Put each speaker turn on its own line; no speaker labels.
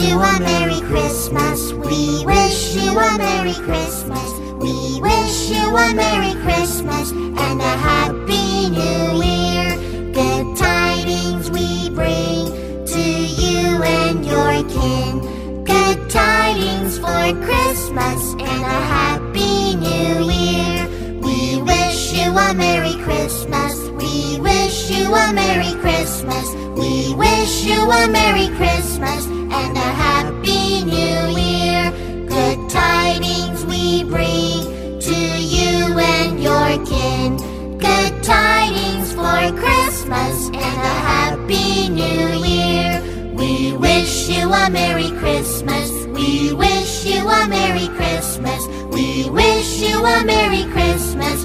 you a Merry Christmas. We wish you a Merry Christmas. We wish you a Merry Christmas and a Happy New Year. Good tidings we bring to you and your kin. Good tidings for Christmas and a Happy New Year. We wish you a Merry Christmas. We wish you a Merry Christmas. We wish you a Merry Christmas and a happy new year. Good tidings we bring to you and your kin. Good tidings for Christmas and a happy new year. We wish you a Merry Christmas. We wish you a Merry Christmas. We wish you a Merry Christmas